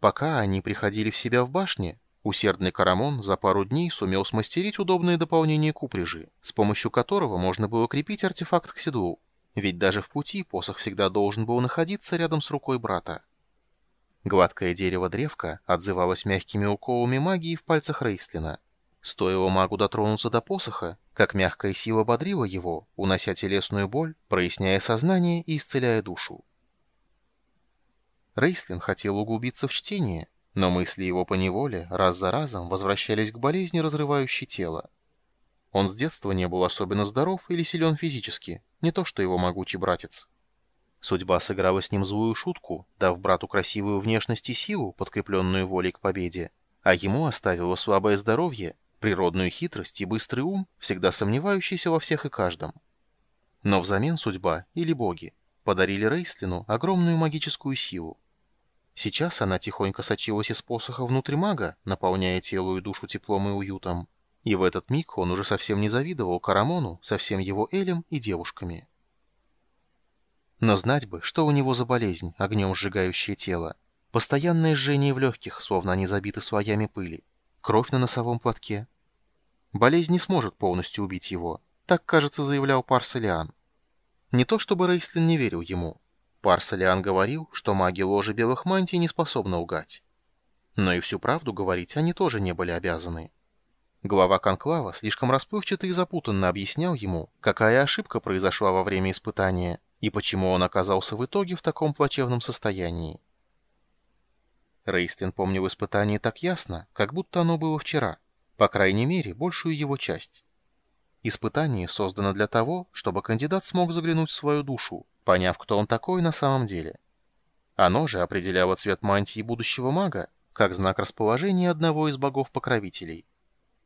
Пока они приходили в себя в башне, усердный Карамон за пару дней сумел смастерить удобное дополнение к упряжи, с помощью которого можно было крепить артефакт к седлу. Ведь даже в пути посох всегда должен был находиться рядом с рукой брата. Гладкое дерево-древко отзывалось мягкими уколами магии в пальцах Рейслина. Стоило магу дотронуться до посоха, как мягкая сила бодрила его, унося телесную боль, проясняя сознание и исцеляя душу. Рейслин хотел углубиться в чтение, но мысли его поневоле раз за разом возвращались к болезни, разрывающей тело. Он с детства не был особенно здоров или силен физически, не то что его могучий братец. Судьба сыграла с ним злую шутку, дав брату красивую внешность и силу, подкрепленную волей к победе, а ему оставила слабое здоровье, природную хитрость и быстрый ум, всегда сомневающийся во всех и каждом. Но взамен судьба, или боги, подарили Рейслину огромную магическую силу. Сейчас она тихонько сочилась из посоха внутрь мага, наполняя тело и душу теплом и уютом. И в этот миг он уже совсем не завидовал Карамону со всем его Элем и девушками. Но знать бы, что у него за болезнь, огнем сжигающее тело. Постоянное жжение в легких, словно они забиты слоями пыли. Кровь на носовом платке. Болезнь не сможет полностью убить его. Так, кажется, заявлял Парселиан. Не то чтобы Рейслин не верил ему. Парселиан говорил, что маги ложи белых мантий не способны лгать. Но и всю правду говорить они тоже не были обязаны. Глава Конклава слишком расплывчато и запутанно объяснял ему, какая ошибка произошла во время испытания и почему он оказался в итоге в таком плачевном состоянии. Рейстлин помнил испытание так ясно, как будто оно было вчера, по крайней мере, большую его часть. Испытание создано для того, чтобы кандидат смог заглянуть в свою душу, поняв, кто он такой на самом деле. Оно же определяло цвет мантии будущего мага как знак расположения одного из богов-покровителей.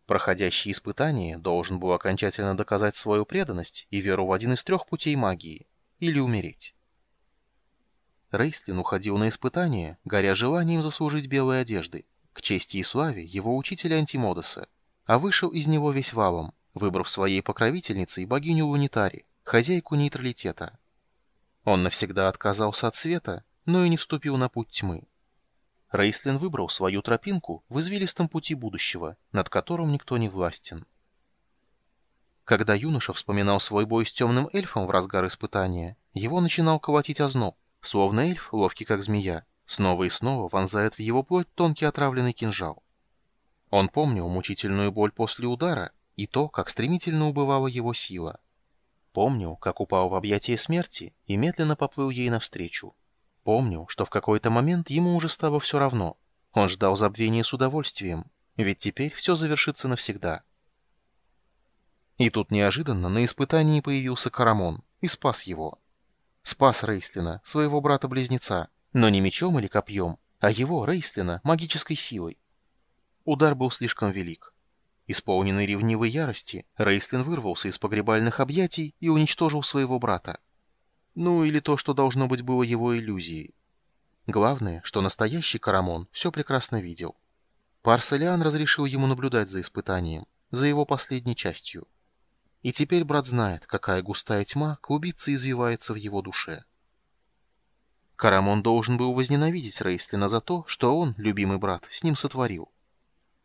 Проходящий испытание должен был окончательно доказать свою преданность и веру в один из трех путей магии или умереть. Рейстлин уходил на испытание, горя желанием заслужить белые одежды, к чести и славе его учителя Антимодоса, а вышел из него весь валом, выбрав своей покровительницей богиню Лунитари, хозяйку нейтралитета. Он навсегда отказался от света, но и не вступил на путь тьмы. Рейслин выбрал свою тропинку в извилистом пути будущего, над которым никто не властен. Когда юноша вспоминал свой бой с темным эльфом в разгар испытания, его начинал колотить озноб, словно эльф, ловкий как змея, снова и снова вонзает в его плоть тонкий отравленный кинжал. Он помнил мучительную боль после удара и то, как стремительно убывала его сила. Помнил, как упал в объятия смерти и медленно поплыл ей навстречу. Помнил, что в какой-то момент ему уже стало все равно. Он ждал забвения с удовольствием, ведь теперь все завершится навсегда. И тут неожиданно на испытании появился Карамон и спас его. Спас Рейслина, своего брата-близнеца, но не мечом или копьем, а его, Рейслина, магической силой. Удар был слишком велик. Исполненный ревнивой ярости, Рейслин вырвался из погребальных объятий и уничтожил своего брата. Ну, или то, что должно быть было его иллюзией. Главное, что настоящий Карамон все прекрасно видел. Парселиан разрешил ему наблюдать за испытанием, за его последней частью. И теперь брат знает, какая густая тьма клубится и извивается в его душе. Карамон должен был возненавидеть Рейслина за то, что он, любимый брат, с ним сотворил.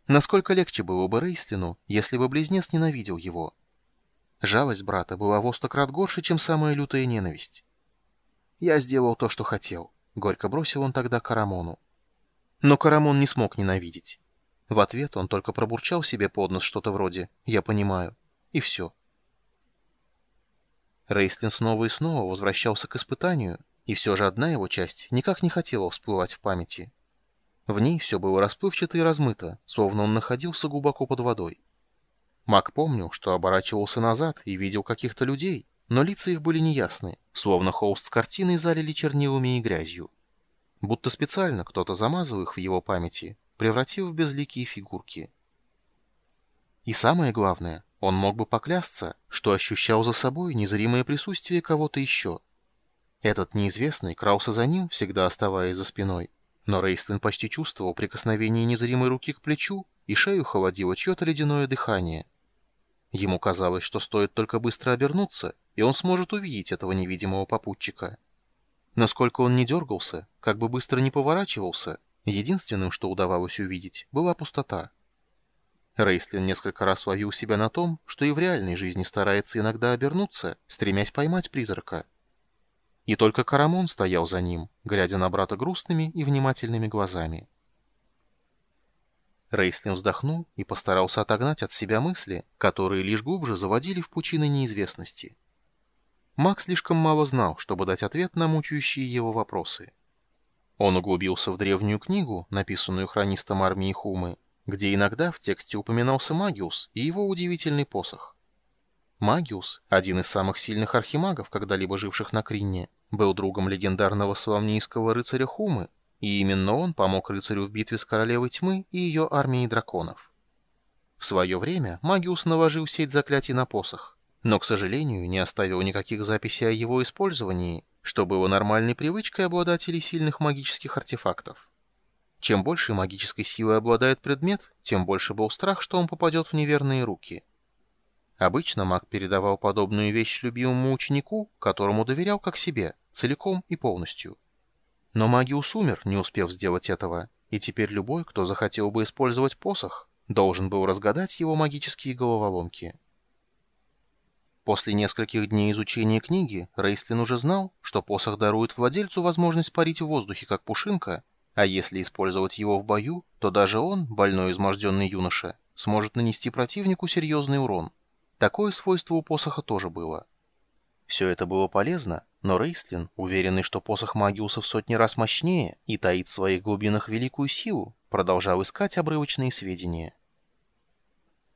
Насколько легче было бы Рейслину, если бы близнец ненавидел его. Жалость брата была в сто крат горше, чем самая лютая ненависть. «Я сделал то, что хотел», — горько бросил он тогда Карамону. Но Карамон не смог ненавидеть. В ответ он только пробурчал себе под нос что-то вроде «я понимаю», и все. Рейслин снова и снова возвращался к испытанию, и все же одна его часть никак не хотела всплывать в памяти. В ней все было расплывчато и размыто, словно он находился глубоко под водой. Мак помнил, что оборачивался назад и видел каких-то людей, но лица их были неясны, словно холст с картиной залили чернилами и грязью. Будто специально кто-то замазал их в его памяти, превратив в безликие фигурки. И самое главное, он мог бы поклясться, что ощущал за собой незримое присутствие кого-то еще. Этот неизвестный крался за ним, всегда оставаясь за спиной. Но Рейстлин почти чувствовал прикосновение незримой руки к плечу, и шею холодило чье-то ледяное дыхание. Ему казалось, что стоит только быстро обернуться, и он сможет увидеть этого невидимого попутчика. Насколько он не дергался, как бы быстро не поворачивался, Единственным, что удавалось увидеть, была пустота. Рейслин несколько раз ловил себя на том, что и в реальной жизни старается иногда обернуться, стремясь поймать призрака. И только Карамон стоял за ним, глядя на брата грустными и внимательными глазами. Рейслин вздохнул и постарался отогнать от себя мысли, которые лишь глубже заводили в пучины неизвестности. Макс слишком мало знал, чтобы дать ответ на мучающие его вопросы. Он углубился в древнюю книгу, написанную хронистом армии Хумы, где иногда в тексте упоминался Магиус и его удивительный посох. Магиус, один из самых сильных архимагов, когда-либо живших на Кринне, был другом легендарного соломнийского рыцаря Хумы, и именно он помог рыцарю в битве с королевой тьмы и ее армией драконов. В свое время Магиус наложил сеть заклятий на посох, но, к сожалению, не оставил никаких записей о его использовании, что было нормальной привычкой обладателей сильных магических артефактов. Чем больше магической силой обладает предмет, тем больше был страх, что он попадет в неверные руки. Обычно маг передавал подобную вещь любимому ученику, которому доверял как себе, целиком и полностью. Но Магиус умер, не успев сделать этого, и теперь любой, кто захотел бы использовать посох, должен был разгадать его магические головоломки. После нескольких дней изучения книги Рейстлин уже знал, что посох дарует владельцу возможность парить в воздухе, как пушинка, а если использовать его в бою, то даже он, больной изможденный юноша, сможет нанести противнику серьезный урон. Такое свойство у посоха тоже было. Все это было полезно, но Рейстлин, уверенный, что посох Магиуса в сотни раз мощнее и таит в своих глубинах великую силу, продолжал искать обрывочные сведения.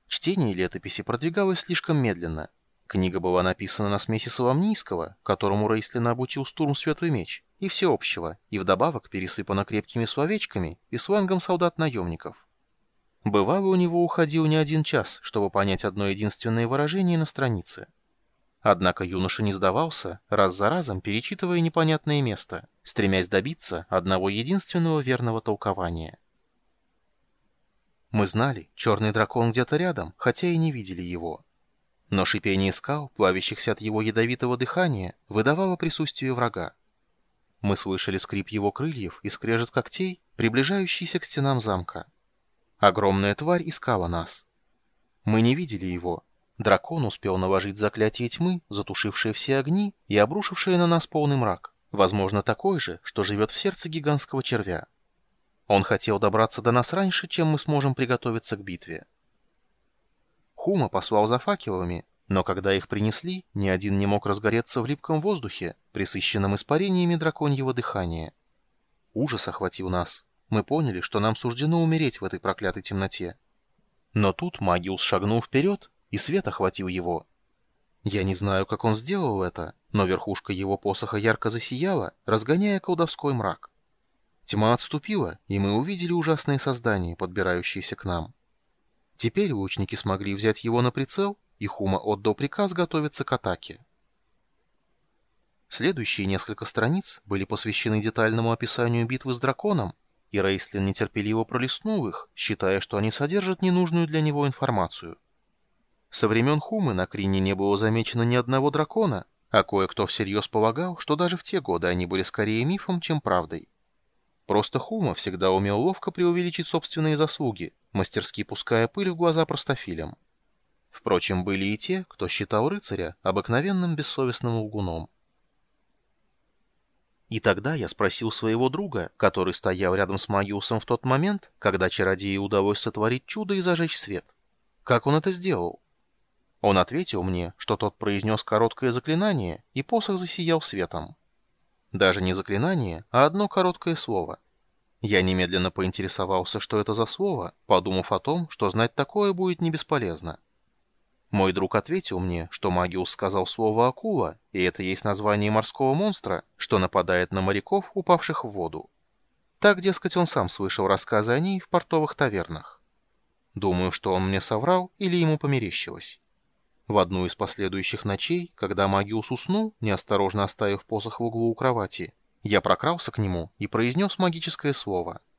Чтение летописи продвигалось слишком медленно. Книга была написана на смеси соломнийского, которому Рейстлин обучил Стурм Светлый Меч, и всеобщего, и вдобавок пересыпана крепкими словечками и слангом солдат-наемников. Бывало, у него уходил не один час, чтобы понять одно единственное выражение на странице. Однако юноша не сдавался, раз за разом перечитывая непонятное место, стремясь добиться одного единственного верного толкования. Мы знали, черный дракон где-то рядом, хотя и не видели его. Но шипение скал, плавящихся от его ядовитого дыхания, выдавало присутствие врага. Мы слышали скрип его крыльев и скрежет когтей, приближающийся к стенам замка. Огромная тварь искала нас. Мы не видели его. Дракон успел наложить заклятие тьмы, затушившее все огни и обрушившее на нас полный мрак. Возможно, такой же, что живет в сердце гигантского червя. Он хотел добраться до нас раньше, чем мы сможем приготовиться к битве. Хума послал за факелами, но когда их принесли, ни один не мог разгореться в липком воздухе, присыщенном испарениями драконьего дыхания. Ужас охватил нас. Мы поняли, что нам суждено умереть в этой проклятой темноте. Но тут Магиус шагнул вперед, и свет охватил его. Я не знаю, как он сделал это, но верхушка его посоха ярко засияла, разгоняя колдовской мрак. Тьма отступила, и мы увидели ужасные создания, подбирающиеся к нам. Теперь лучники смогли взять его на прицел и Хума отдал приказ готовиться к атаке. Следующие несколько страниц были посвящены детальному описанию битвы с драконом, и Рейслин нетерпеливо пролистнул их, считая, что они содержат ненужную для него информацию. Со времен Хумы на Крине не было замечено ни одного дракона, а кое-кто всерьез полагал, что даже в те годы они были скорее мифом, чем правдой. Просто Хума всегда умел ловко преувеличить собственные заслуги, мастерски пуская пыль в глаза простофилям. Впрочем, были и те, кто считал рыцаря обыкновенным бессовестным лгуном. И тогда я спросил своего друга, который стоял рядом с Магиусом в тот момент, когда чародею удалось сотворить чудо и зажечь свет. Как он это сделал? Он ответил мне, что тот произнес короткое заклинание, и посох засиял светом. Даже не заклинание, а одно короткое слово. Я немедленно поинтересовался, что это за слово, подумав о том, что знать такое будет не бесполезно. Мой друг ответил мне, что Магиус сказал слово «акула», и это есть название морского монстра, что нападает на моряков, упавших в воду. Так, дескать, он сам слышал рассказы о ней в портовых тавернах. Думаю, что он мне соврал или ему померещилось. В одну из последующих ночей, когда Магиус уснул, неосторожно оставив посох в углу у кровати, я прокрался к нему и произнес магическое слово —